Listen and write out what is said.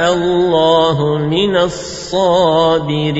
الله من الصابرين.